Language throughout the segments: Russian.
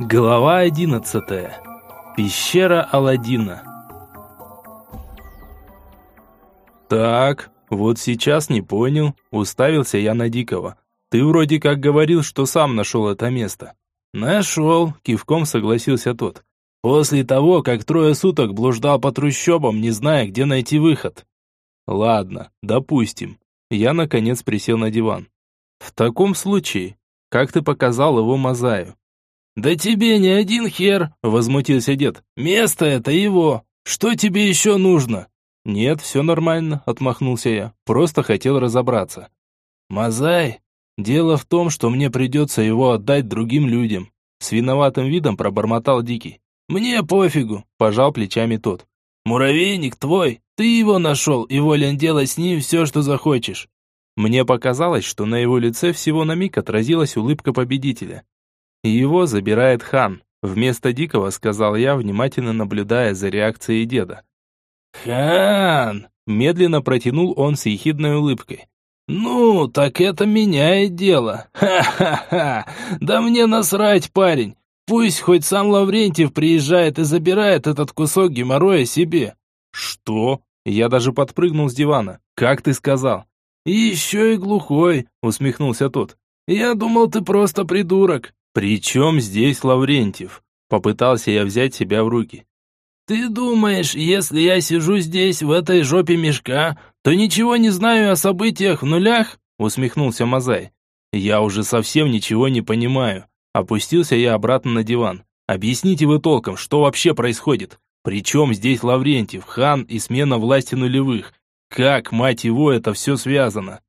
Глава одиннадцатая. Пещера Аладдина. Так, вот сейчас не понял, уставился я на Дикого. Ты вроде как говорил, что сам нашел это место. Нашел, кивком согласился тот. После того, как трое суток блуждал по трущобам, не зная, где найти выход. Ладно, допустим. Я наконец присел на диван. В таком случае, как ты показал его Мазаю? Да тебе не один хер, возмутился дед. Место это его. Что тебе еще нужно? Нет, все нормально, отмахнулся я. Просто хотел разобраться. Мазай, дело в том, что мне придется его отдать другим людям. С виноватым видом пробормотал Дикий. Мне пофигу, пожал плечами тот. Муравейник твой, ты его нашел и волен делать с ним все, что захочешь. Мне показалось, что на его лице всего на миг отразилась улыбка победителя. «Его забирает хан», — вместо Дикого сказал я, внимательно наблюдая за реакцией деда. «Хан!» — медленно протянул он с ехидной улыбкой. «Ну, так это меняет дело. Ха-ха-ха! Да мне насрать, парень! Пусть хоть сам Лаврентьев приезжает и забирает этот кусок геморроя себе». «Что?» Я даже подпрыгнул с дивана. «Как ты сказал?» еще и глухой», — усмехнулся тот. «Я думал, ты просто придурок». «При чем здесь Лаврентьев?» Попытался я взять себя в руки. «Ты думаешь, если я сижу здесь, в этой жопе мешка, то ничего не знаю о событиях в нулях?» Усмехнулся Мазай. «Я уже совсем ничего не понимаю». Опустился я обратно на диван. «Объясните вы толком, что вообще происходит? Причем здесь Лаврентьев, хан и смена власти нулевых? Как, мать его, это все связано?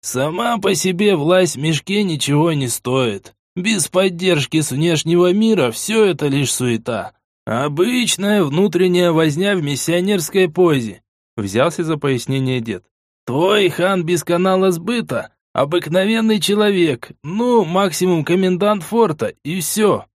Сама по себе власть в мешке ничего не стоит. Без поддержки с внешнего мира все это лишь суета. Обычная внутренняя возня в миссионерской позе. Взялся за пояснение дед. Твой хан без канала сбыта, обыкновенный человек, ну, максимум комендант форта, и все.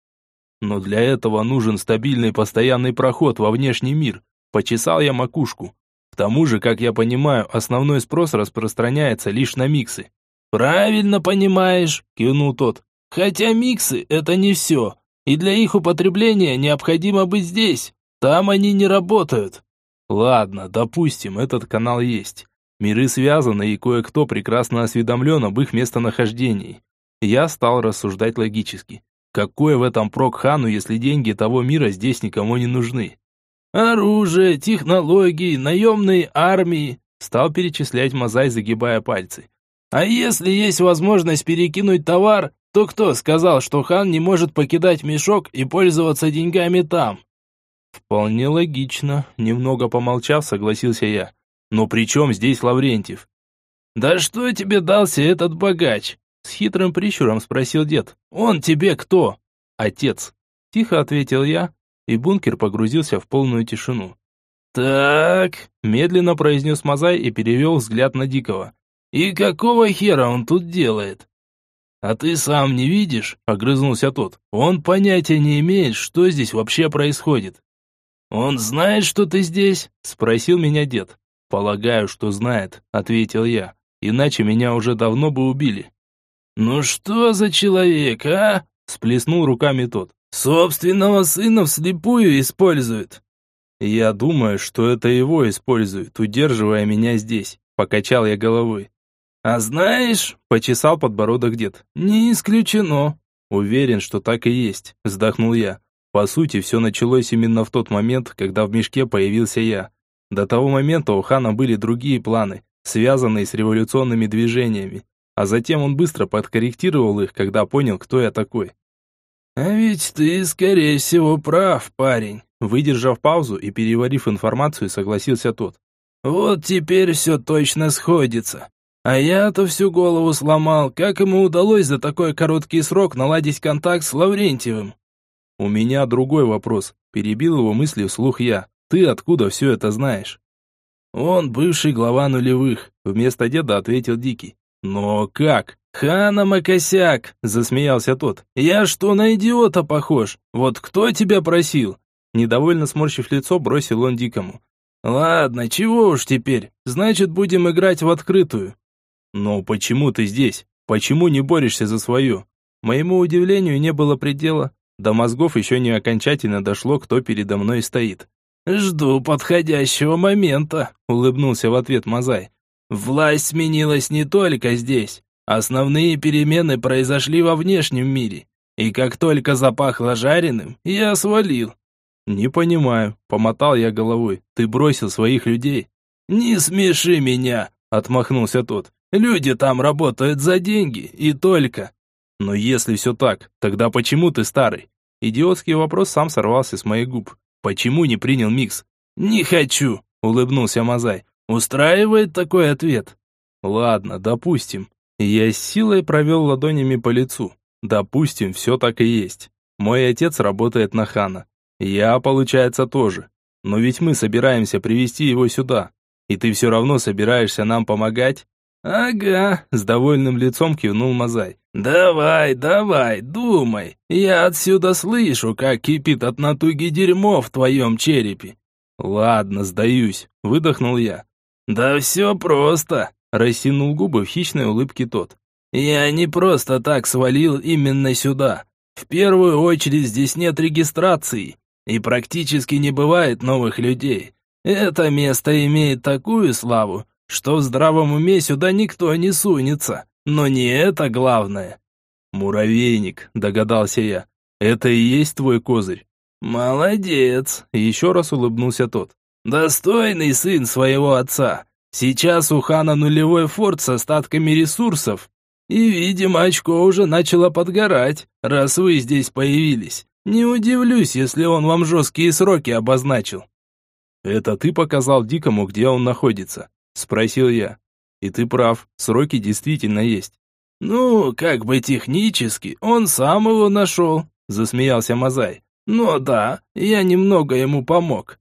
Но для этого нужен стабильный постоянный проход во внешний мир. Почесал я макушку тому же, как я понимаю, основной спрос распространяется лишь на миксы. «Правильно понимаешь», – кивнул тот. «Хотя миксы – это не все, и для их употребления необходимо быть здесь. Там они не работают». «Ладно, допустим, этот канал есть. Миры связаны, и кое-кто прекрасно осведомлен об их местонахождении. Я стал рассуждать логически. Какой в этом прок хану, если деньги того мира здесь никому не нужны? Оружие, технологии, наемные армии, стал перечислять Мазай, загибая пальцы. А если есть возможность перекинуть товар, то кто сказал, что хан не может покидать мешок и пользоваться деньгами там? Вполне логично, немного помолчав, согласился я. Но при чем здесь Лаврентьев? Да что тебе дался этот богач? С хитрым прищуром спросил дед. Он тебе кто? Отец. Тихо ответил я, и бункер погрузился в полную тишину. «Так», – медленно произнес Мазай и перевел взгляд на Дикого. «И какого хера он тут делает?» «А ты сам не видишь?» – огрызнулся тот. «Он понятия не имеет, что здесь вообще происходит». «Он знает, что ты здесь?» – спросил меня дед. «Полагаю, что знает», – ответил я. «Иначе меня уже давно бы убили». «Ну что за человек, а?» – сплеснул руками тот. Собственного сына вслепую использует. Я думаю, что это его используют, удерживая меня здесь. Покачал я головой. А знаешь, почесал подбородок дед. Не исключено. Уверен, что так и есть, вздохнул я. По сути, все началось именно в тот момент, когда в мешке появился я. До того момента у хана были другие планы, связанные с революционными движениями. А затем он быстро подкорректировал их, когда понял, кто я такой. «А ведь ты, скорее всего, прав, парень», выдержав паузу и переварив информацию, согласился тот. «Вот теперь все точно сходится. А я-то всю голову сломал, как ему удалось за такой короткий срок наладить контакт с Лаврентьевым». «У меня другой вопрос», перебил его мысли вслух я. «Ты откуда все это знаешь?» «Он бывший глава нулевых», вместо деда ответил Дикий. «Но как?» «Хана косяк!» – засмеялся тот. «Я что, на идиота похож? Вот кто тебя просил?» Недовольно сморщив лицо, бросил он дикому. «Ладно, чего уж теперь? Значит, будем играть в открытую». «Но почему ты здесь? Почему не борешься за свое?» Моему удивлению не было предела. До мозгов еще не окончательно дошло, кто передо мной стоит. «Жду подходящего момента», — улыбнулся в ответ Мазай. «Власть сменилась не только здесь. Основные перемены произошли во внешнем мире. И как только запахло жареным, я свалил». «Не понимаю», — помотал я головой. «Ты бросил своих людей». «Не смеши меня», — отмахнулся тот. «Люди там работают за деньги, и только». «Но если все так, тогда почему ты старый?» Идиотский вопрос сам сорвался с моих губ. «Почему не принял микс?» «Не хочу», — улыбнулся Мазай. «Устраивает такой ответ?» «Ладно, допустим». Я с силой провел ладонями по лицу. «Допустим, все так и есть. Мой отец работает на Хана. Я, получается, тоже. Но ведь мы собираемся привести его сюда. И ты все равно собираешься нам помогать?» «Ага», — с довольным лицом кивнул Мазай. «Давай, давай, думай. Я отсюда слышу, как кипит от натуги дерьмо в твоем черепе». «Ладно, сдаюсь», — выдохнул я. «Да все просто», — растянул губы в хищной улыбке тот. «Я не просто так свалил именно сюда. В первую очередь здесь нет регистрации, и практически не бывает новых людей. Это место имеет такую славу, что в здравом уме сюда никто не сунется. Но не это главное. Муравейник, догадался я. Это и есть твой козырь. Молодец, еще раз улыбнулся тот. Достойный сын своего отца. Сейчас у хана нулевой форт с остатками ресурсов. И, видимо, очко уже начало подгорать, раз вы здесь появились. Не удивлюсь, если он вам жесткие сроки обозначил. Это ты показал Дикому, где он находится. Спросил я. И ты прав, сроки действительно есть. Ну, как бы технически, он сам его нашел, засмеялся Мазай. Но да, я немного ему помог.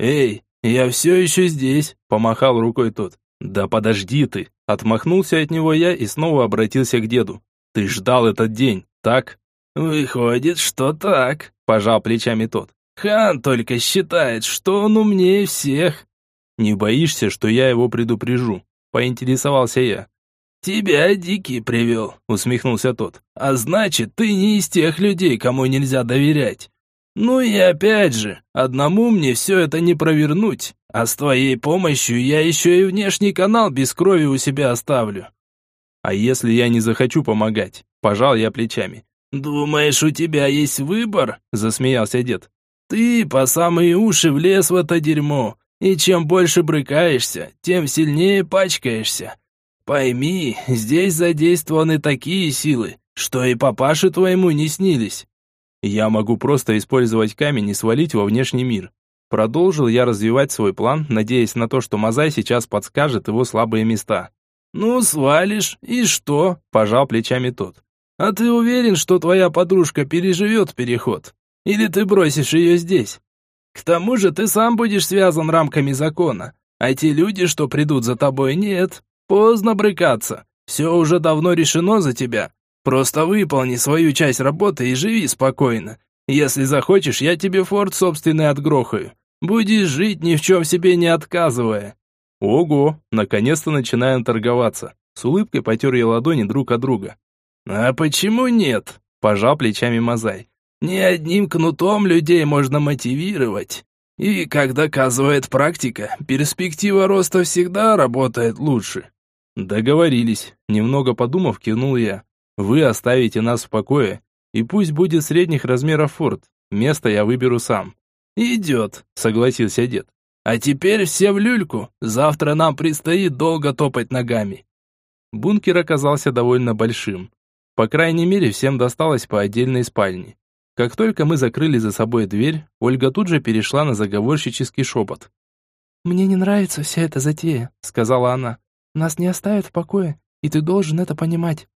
Эй, я все еще здесь, помахал рукой тот. Да подожди ты, отмахнулся от него я и снова обратился к деду. Ты ждал этот день, так? Выходит, что так, пожал плечами тот. Хан только считает, что он умнее всех. «Не боишься, что я его предупрежу?» – поинтересовался я. «Тебя Дикий привел», – усмехнулся тот. «А значит, ты не из тех людей, кому нельзя доверять. Ну и опять же, одному мне все это не провернуть, а с твоей помощью я еще и внешний канал без крови у себя оставлю». «А если я не захочу помогать?» – пожал я плечами. «Думаешь, у тебя есть выбор?» – засмеялся дед. «Ты по самые уши влез в это дерьмо, и чем больше брыкаешься, тем сильнее пачкаешься. Пойми, здесь задействованы такие силы, что и папаше твоему не снились. Я могу просто использовать камень и свалить во внешний мир. Продолжил я развивать свой план, надеясь на то, что Мазай сейчас подскажет его слабые места. «Ну, свалишь, и что?» – пожал плечами тот. «А ты уверен, что твоя подружка переживет переход? Или ты бросишь ее здесь?» К тому же ты сам будешь связан рамками закона, а те люди, что придут за тобой, нет. Поздно брыкаться. Все уже давно решено за тебя. Просто выполни свою часть работы и живи спокойно. Если захочешь, я тебе форт собственный отгрохаю. Будешь жить, ни в чем себе не отказывая». Ого, наконец-то начинаем торговаться. С улыбкой потер я ладони друг от друга. «А почему нет?» – пожал плечами Мазай. Не одним кнутом людей можно мотивировать. И, как доказывает практика, перспектива роста всегда работает лучше. Договорились. Немного подумав, кивнул я. Вы оставите нас в покое, и пусть будет средних размеров форт. Место я выберу сам. Идет, согласился дед. А теперь все в люльку. Завтра нам предстоит долго топать ногами. Бункер оказался довольно большим. По крайней мере, всем досталось по отдельной спальне. Как только мы закрыли за собой дверь, Ольга тут же перешла на заговорщический шепот. «Мне не нравится вся эта затея», — сказала она. «Нас не оставят в покое, и ты должен это понимать».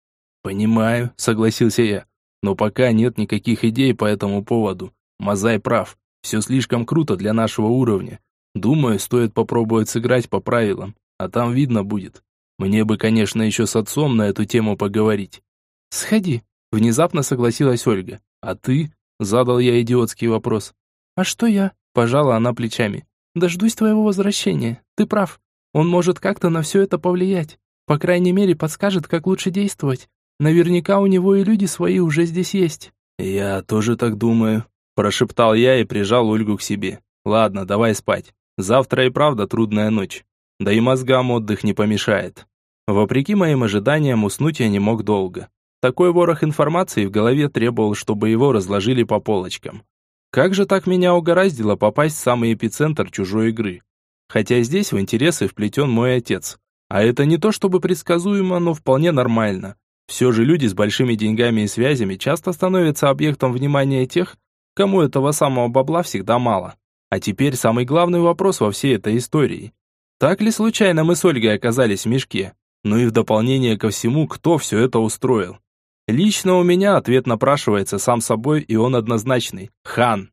«Понимаю», — согласился я. «Но пока нет никаких идей по этому поводу. Мазай прав. Все слишком круто для нашего уровня. Думаю, стоит попробовать сыграть по правилам, а там видно будет. Мне бы, конечно, еще с отцом на эту тему поговорить». «Сходи», — внезапно согласилась Ольга. «А ты?» – задал я идиотский вопрос. «А что я?» – пожала она плечами. «Дождусь твоего возвращения. Ты прав. Он может как-то на все это повлиять. По крайней мере, подскажет, как лучше действовать. Наверняка у него и люди свои уже здесь есть». «Я тоже так думаю», – прошептал я и прижал Ольгу к себе. «Ладно, давай спать. Завтра и правда трудная ночь. Да и мозгам отдых не помешает». Вопреки моим ожиданиям, уснуть я не мог долго. Такой ворох информации в голове требовал, чтобы его разложили по полочкам. Как же так меня угораздило попасть в самый эпицентр чужой игры? Хотя здесь в интересы вплетен мой отец. А это не то чтобы предсказуемо, но вполне нормально. Все же люди с большими деньгами и связями часто становятся объектом внимания тех, кому этого самого бабла всегда мало. А теперь самый главный вопрос во всей этой истории. Так ли случайно мы с Ольгой оказались в мешке? Ну и в дополнение ко всему, кто все это устроил? Лично у меня ответ напрашивается сам собой, и он однозначный. Хан.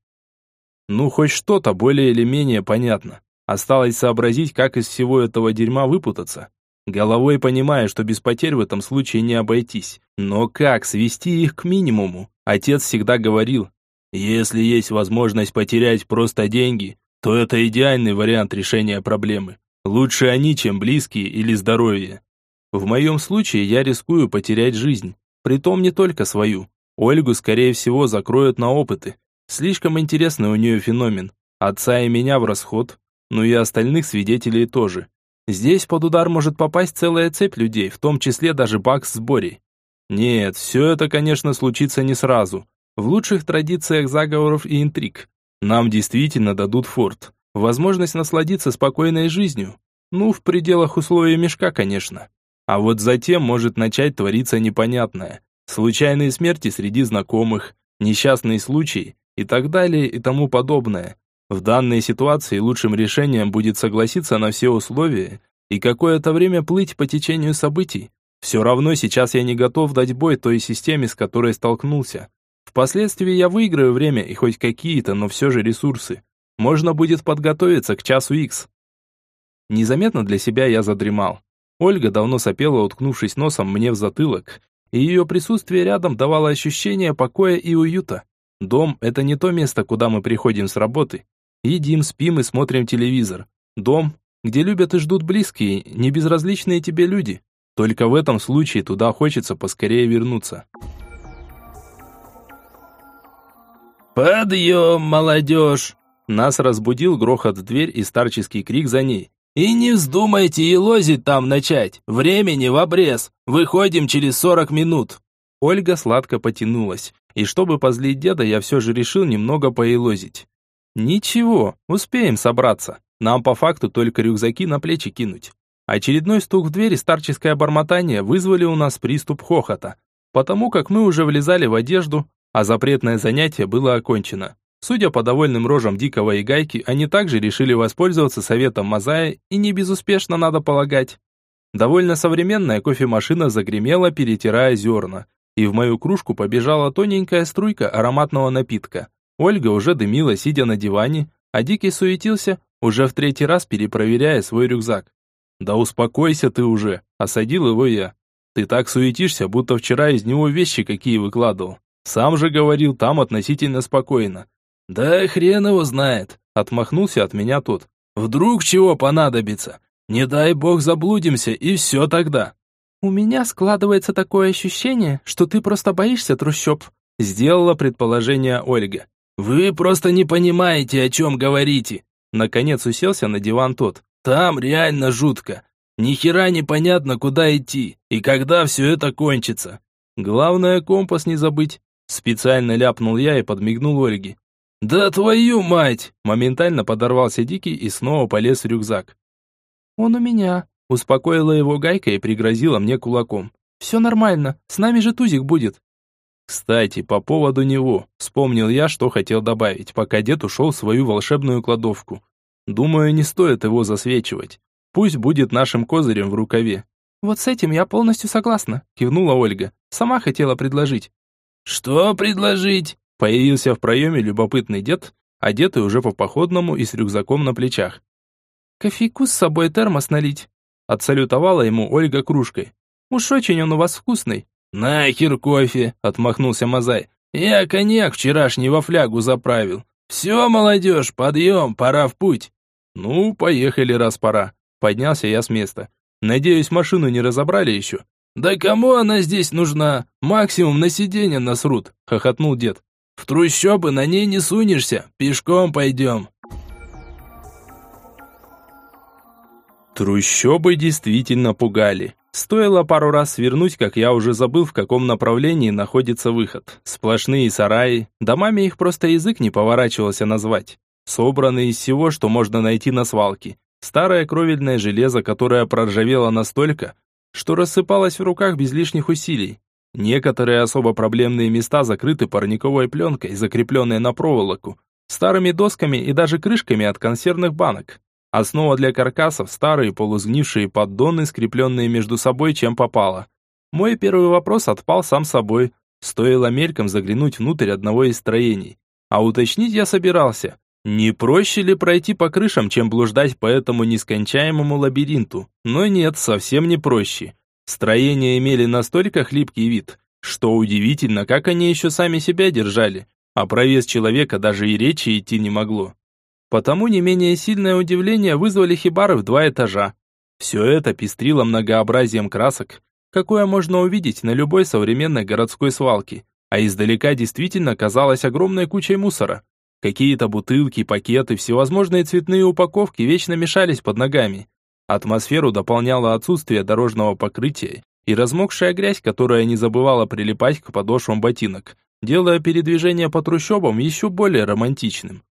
Ну, хоть что-то более или менее понятно. Осталось сообразить, как из всего этого дерьма выпутаться. Головой понимая, что без потерь в этом случае не обойтись. Но как свести их к минимуму? Отец всегда говорил, если есть возможность потерять просто деньги, то это идеальный вариант решения проблемы. Лучше они, чем близкие или здоровье. В моем случае я рискую потерять жизнь. Притом не только свою. Ольгу, скорее всего, закроют на опыты. Слишком интересный у нее феномен. Отца и меня в расход, ну и остальных свидетелей тоже. Здесь под удар может попасть целая цепь людей, в том числе даже Бакс с Борей. Нет, все это, конечно, случится не сразу. В лучших традициях заговоров и интриг. Нам действительно дадут форт. Возможность насладиться спокойной жизнью. Ну, в пределах условий мешка, конечно. А вот затем может начать твориться непонятное. Случайные смерти среди знакомых, несчастные случаи и так далее и тому подобное. В данной ситуации лучшим решением будет согласиться на все условия и какое-то время плыть по течению событий. Все равно сейчас я не готов дать бой той системе, с которой столкнулся. Впоследствии я выиграю время и хоть какие-то, но все же ресурсы. Можно будет подготовиться к часу X. Незаметно для себя я задремал. Ольга давно сопела, уткнувшись носом мне в затылок, и ее присутствие рядом давало ощущение покоя и уюта. Дом – это не то место, куда мы приходим с работы. Едим, спим и смотрим телевизор. Дом, где любят и ждут близкие, не безразличные тебе люди. Только в этом случае туда хочется поскорее вернуться. «Подъем, молодежь!» Нас разбудил грохот в дверь и старческий крик за ней. И не вздумайте и лозить там начать. Времени в обрез. Выходим через сорок минут. Ольга сладко потянулась, и чтобы позлить деда, я все же решил немного поелозить. Ничего, успеем собраться. Нам по факту только рюкзаки на плечи кинуть. Очередной стук в дверь и старческое бормотание вызвали у нас приступ хохота, потому как мы уже влезали в одежду, а запретное занятие было окончено. Судя по довольным рожам Дикого и Гайки, они также решили воспользоваться советом Мазая, и не безуспешно, надо полагать. Довольно современная кофемашина загремела, перетирая зерна, и в мою кружку побежала тоненькая струйка ароматного напитка. Ольга уже дымила, сидя на диване, а Дикий суетился, уже в третий раз перепроверяя свой рюкзак. «Да успокойся ты уже», – осадил его я. «Ты так суетишься, будто вчера из него вещи какие выкладывал. Сам же говорил, там относительно спокойно. «Да хрен его знает», — отмахнулся от меня тот. «Вдруг чего понадобится? Не дай бог заблудимся, и все тогда». «У меня складывается такое ощущение, что ты просто боишься трущоб», — сделала предположение Ольга. «Вы просто не понимаете, о чем говорите». Наконец уселся на диван тот. «Там реально жутко. Ни хера не понятно, куда идти и когда все это кончится». «Главное, компас не забыть», — специально ляпнул я и подмигнул Ольге. «Да твою мать!» Моментально подорвался Дикий и снова полез в рюкзак. «Он у меня», — успокоила его Гайка и пригрозила мне кулаком. «Все нормально, с нами же Тузик будет». Кстати, по поводу него, вспомнил я, что хотел добавить, пока дед ушел в свою волшебную кладовку. Думаю, не стоит его засвечивать. Пусть будет нашим козырем в рукаве. «Вот с этим я полностью согласна», — кивнула Ольга. «Сама хотела предложить». «Что предложить?» Появился в проеме любопытный дед, одетый уже по походному и с рюкзаком на плечах. «Кофейку с собой термос налить?» Отсалютовала ему Ольга кружкой. «Уж очень он у вас вкусный». «Нахер кофе!» — отмахнулся Мазай. «Я коньяк вчерашний во флягу заправил. Все, молодежь, подъем, пора в путь». «Ну, поехали, раз пора». Поднялся я с места. «Надеюсь, машину не разобрали еще?» «Да кому она здесь нужна? Максимум на сиденье насрут», — хохотнул дед. «В трущобы на ней не сунешься, пешком пойдем». Трущобы действительно пугали. Стоило пару раз свернуть, как я уже забыл, в каком направлении находится выход. Сплошные сараи, домами их просто язык не поворачивался назвать. Собранные из всего, что можно найти на свалке. Старое кровельное железо, которое проржавело настолько, что рассыпалось в руках без лишних усилий. Некоторые особо проблемные места закрыты парниковой пленкой, закрепленной на проволоку, старыми досками и даже крышками от консервных банок. Основа для каркасов – старые полузгнившие поддоны, скрепленные между собой чем попало. Мой первый вопрос отпал сам собой. Стоило мельком заглянуть внутрь одного из строений. А уточнить я собирался. Не проще ли пройти по крышам, чем блуждать по этому нескончаемому лабиринту? Но нет, совсем не проще. Строения имели настолько хлипкий вид, что удивительно, как они еще сами себя держали, а про вес человека даже и речи идти не могло. Потому не менее сильное удивление вызвали хибары в два этажа. Все это пестрило многообразием красок, какое можно увидеть на любой современной городской свалке, а издалека действительно казалось огромной кучей мусора. Какие-то бутылки, пакеты, всевозможные цветные упаковки вечно мешались под ногами. Атмосферу дополняло отсутствие дорожного покрытия и размокшая грязь, которая не забывала прилипать к подошвам ботинок, делая передвижение по трущобам еще более романтичным.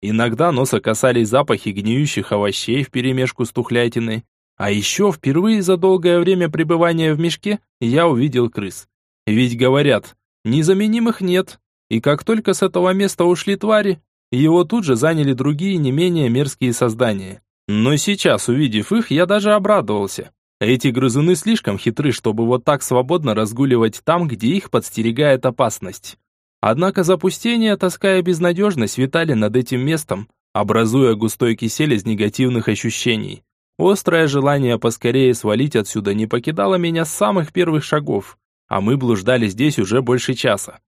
Иногда носа касались запахи гниющих овощей вперемешку с тухлятиной. А еще впервые за долгое время пребывания в мешке я увидел крыс. Ведь говорят, незаменимых нет. И как только с этого места ушли твари, его тут же заняли другие не менее мерзкие создания. Но сейчас, увидев их, я даже обрадовался. Эти грызуны слишком хитры, чтобы вот так свободно разгуливать там, где их подстерегает опасность. Однако запустение, тоска и безнадежность витали над этим местом, образуя густой кисель из негативных ощущений. Острое желание поскорее свалить отсюда не покидало меня с самых первых шагов, а мы блуждали здесь уже больше часа.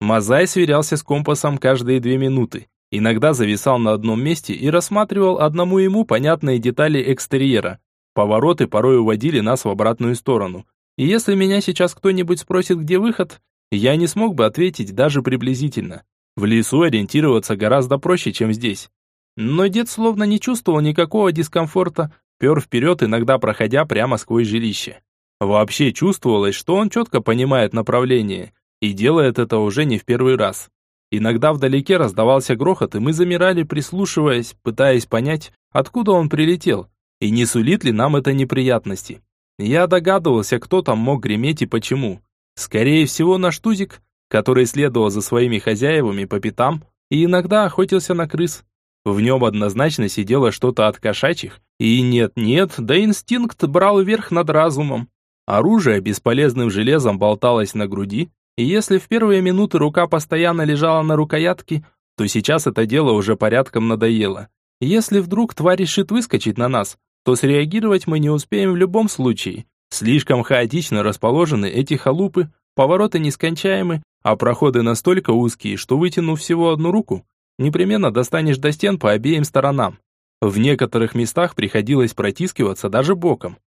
Мазай сверялся с компасом каждые две минуты, иногда зависал на одном месте и рассматривал одному ему понятные детали экстерьера. Повороты порой уводили нас в обратную сторону. И если меня сейчас кто-нибудь спросит, где выход, я не смог бы ответить даже приблизительно. В лесу ориентироваться гораздо проще, чем здесь. Но дед словно не чувствовал никакого дискомфорта, пер вперед, иногда проходя прямо сквозь жилище. Вообще чувствовалось, что он четко понимает направление и делает это уже не в первый раз. Иногда вдалеке раздавался грохот, и мы замирали, прислушиваясь, пытаясь понять, откуда он прилетел, и не сулит ли нам это неприятности. Я догадывался, кто там мог греметь и почему. Скорее всего, наш тузик, который следовал за своими хозяевами по пятам и иногда охотился на крыс. В нем однозначно сидело что-то от кошачьих, и нет-нет, да инстинкт брал верх над разумом. Оружие бесполезным железом болталось на груди, и если в первые минуты рука постоянно лежала на рукоятке, то сейчас это дело уже порядком надоело. Если вдруг тварь решит выскочить на нас, то среагировать мы не успеем в любом случае, Слишком хаотично расположены эти халупы, повороты нескончаемы, а проходы настолько узкие, что вытянув всего одну руку, непременно достанешь до стен по обеим сторонам. В некоторых местах приходилось протискиваться даже боком.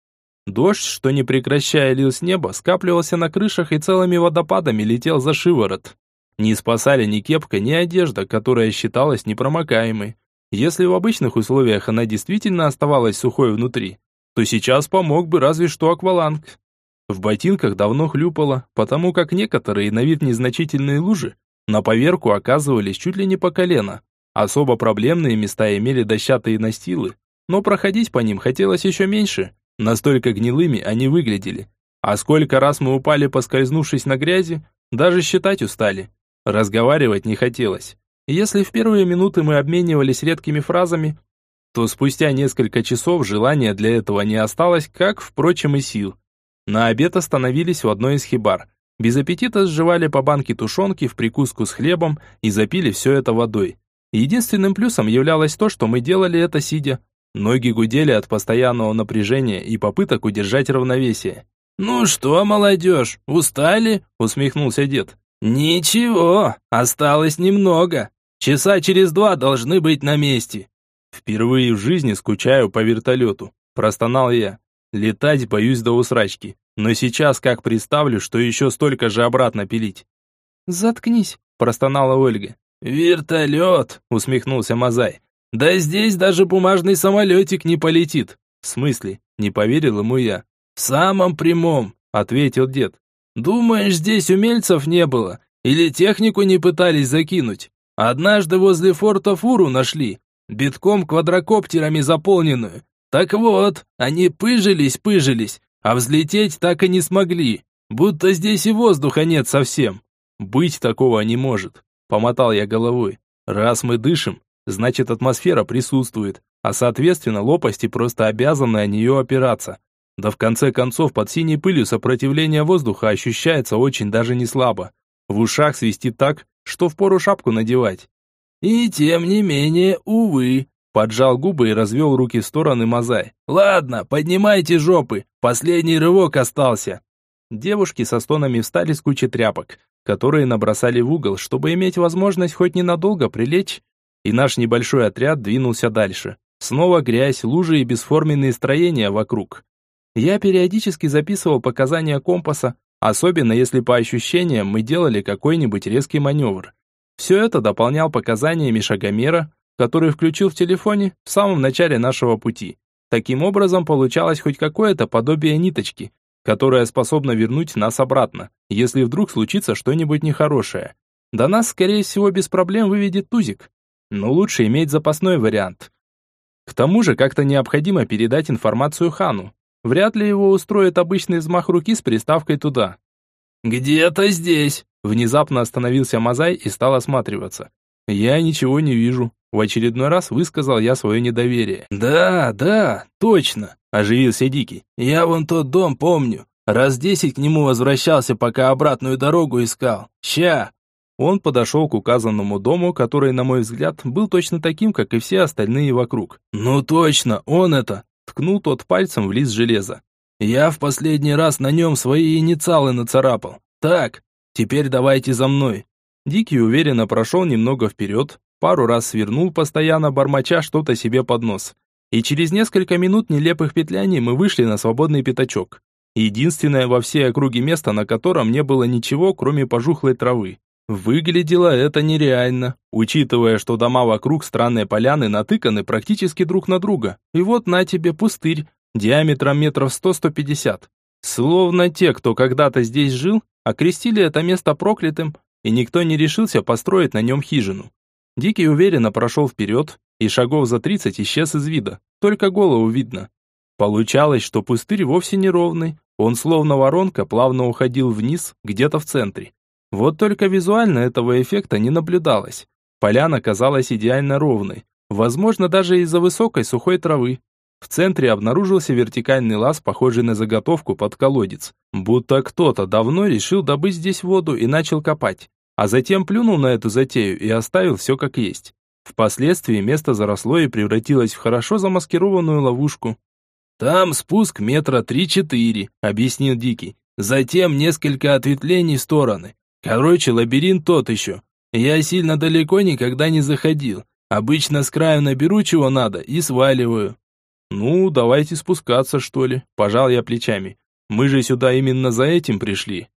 Дождь, что не прекращая лил с неба, скапливался на крышах и целыми водопадами летел за шиворот. Не спасали ни кепка, ни одежда, которая считалась непромокаемой. Если в обычных условиях она действительно оставалась сухой внутри, то сейчас помог бы разве что акваланг. В ботинках давно хлюпало, потому как некоторые на вид незначительные лужи на поверку оказывались чуть ли не по колено. Особо проблемные места имели дощатые настилы, но проходить по ним хотелось еще меньше, настолько гнилыми они выглядели. А сколько раз мы упали, поскользнувшись на грязи, даже считать устали. Разговаривать не хотелось. Если в первые минуты мы обменивались редкими фразами, то спустя несколько часов желания для этого не осталось, как, впрочем, и сил. На обед остановились в одной из хибар. Без аппетита сживали по банке тушенки в прикуску с хлебом и запили все это водой. Единственным плюсом являлось то, что мы делали это сидя. Ноги гудели от постоянного напряжения и попыток удержать равновесие. «Ну что, молодежь, устали?» – усмехнулся дед. «Ничего, осталось немного. Часа через два должны быть на месте. Впервые в жизни скучаю по вертолету. Простонал я. Летать боюсь до усрачки. Но сейчас как представлю, что еще столько же обратно пилить. «Заткнись», – простонала Ольга. «Вертолет!» – усмехнулся Мазай. «Да здесь даже бумажный самолетик не полетит». «В смысле?» – не поверил ему я. «В самом прямом», – ответил дед. «Думаешь, здесь умельцев не было? Или технику не пытались закинуть? Однажды возле форта фуру нашли, битком квадрокоптерами заполненную. Так вот, они пыжились-пыжились, а взлететь так и не смогли, будто здесь и воздуха нет совсем. Быть такого не может, помотал я головой. Раз мы дышим, значит атмосфера присутствует, а соответственно лопасти просто обязаны о нее опираться. Да в конце концов под синей пылью сопротивление воздуха ощущается очень даже не слабо. В ушах свистит так, что впору шапку надевать. И тем не менее, увы, поджал губы и развел руки в стороны Мазай. Ладно, поднимайте жопы, последний рывок остался. Девушки со стонами встали с кучи тряпок, которые набросали в угол, чтобы иметь возможность хоть ненадолго прилечь, и наш небольшой отряд двинулся дальше. Снова грязь, лужи и бесформенные строения вокруг. Я периодически записывал показания компаса, особенно если по ощущениям мы делали какой-нибудь резкий маневр. Все это дополнял показаниями шагомера, который включил в телефоне в самом начале нашего пути. Таким образом получалось хоть какое-то подобие ниточки, которая способна вернуть нас обратно, если вдруг случится что-нибудь нехорошее. До нас, скорее всего, без проблем выведет тузик. Но лучше иметь запасной вариант. К тому же как-то необходимо передать информацию Хану, Вряд ли его устроит обычный взмах руки с приставкой туда. «Где-то здесь!» Внезапно остановился Мазай и стал осматриваться. «Я ничего не вижу». В очередной раз высказал я свое недоверие. «Да, да, точно!» Оживился Дикий. «Я вон тот дом помню. Раз десять к нему возвращался, пока обратную дорогу искал. Ща!» Он подошел к указанному дому, который, на мой взгляд, был точно таким, как и все остальные вокруг. «Ну точно, он это! Ткнул тот пальцем в лист железа. «Я в последний раз на нем свои инициалы нацарапал. Так, теперь давайте за мной». Дикий уверенно прошел немного вперед, пару раз свернул, постоянно бормоча что-то себе под нос. И через несколько минут нелепых петляний мы вышли на свободный пятачок. Единственное во всей округе место, на котором не было ничего, кроме пожухлой травы. Выглядело это нереально, учитывая, что дома вокруг странной поляны натыканы практически друг на друга. И вот на тебе пустырь, диаметром метров 100-150. Словно те, кто когда-то здесь жил, окрестили это место проклятым, и никто не решился построить на нем хижину. Дикий уверенно прошел вперед, и шагов за 30 исчез из вида, только голову видно. Получалось, что пустырь вовсе не ровный, он словно воронка плавно уходил вниз, где-то в центре. Вот только визуально этого эффекта не наблюдалось. Поляна казалась идеально ровной, возможно, даже из-за высокой сухой травы. В центре обнаружился вертикальный лаз, похожий на заготовку под колодец. Будто кто-то давно решил добыть здесь воду и начал копать, а затем плюнул на эту затею и оставил все как есть. Впоследствии место заросло и превратилось в хорошо замаскированную ловушку. «Там спуск метра три-четыре», — объяснил Дикий. «Затем несколько ответвлений в стороны. Короче, лабиринт тот еще. Я сильно далеко никогда не заходил. Обычно с краю наберу чего надо и сваливаю. Ну, давайте спускаться, что ли. Пожал я плечами. Мы же сюда именно за этим пришли.